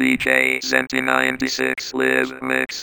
DJ Zenti 96 Live Mix.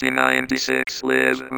1996 Live